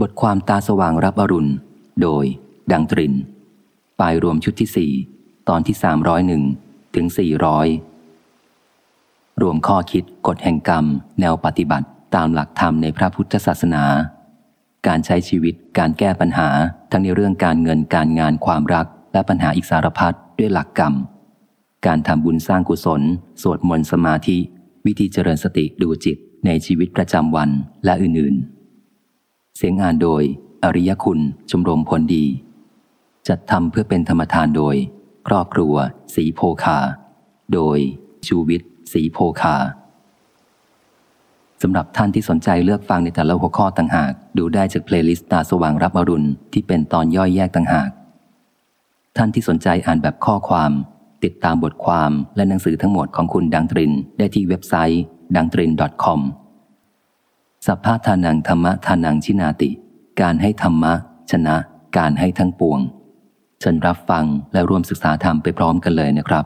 บทความตาสว่างรับอรุณ โดย ดังตรินปลายรวมชุดที่สี่ตอนที่สามร้อยหนึ่งถึงสี่ร้อยรวมข้อคิดกฎแห่งกรรม แนวปฏิบัติตามหลักธรรมในพระพุทธศาสนา การใช้ชีวิตการแก้ปัญหาทั้งในเรื่องการเงินการงานความรัก และปัญหาอีกสารพัดด้วยหลักกรรม การทำบุญสร้างกุศล สวดมนต์สมาธิ วิธีเจริญสติดูจิตในชีวิตประจำวันและอื่นๆ เสียงอ่านโดย อริยคุณ ชมรมผลดี จัดทำเพื่อเป็นธรรมทานโดย ครอบครัว สีโพคา โดย ชูวิทย์ สีโพคาสำหรับท่านที่สนใจเลือกฟังในแต่ละหัวข้อต่างหาก ดูได้จาก playlist ตาสว่างรับอรุณที่เป็นตอนย่อยแยกต่างหาก ท่านที่สนใจอ่านแบบข้อความ ติดตามบทความและหนังสือทั้งหมดของคุณดังตฤณ ได้ที่เว็บไซต์ดังตริน .com สัพพะทานังธรรมะทานังชินาติ การให้ธรรมะ ชนะ การให้ทั้งปวงฉันรับฟังและร่วมศึกษาธรรมไปพร้อมกันเลยนะครับ